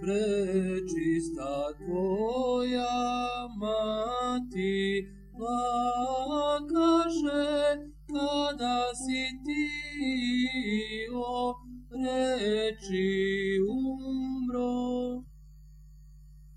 prečista tvoja mati, plakaše kada si ti o reči u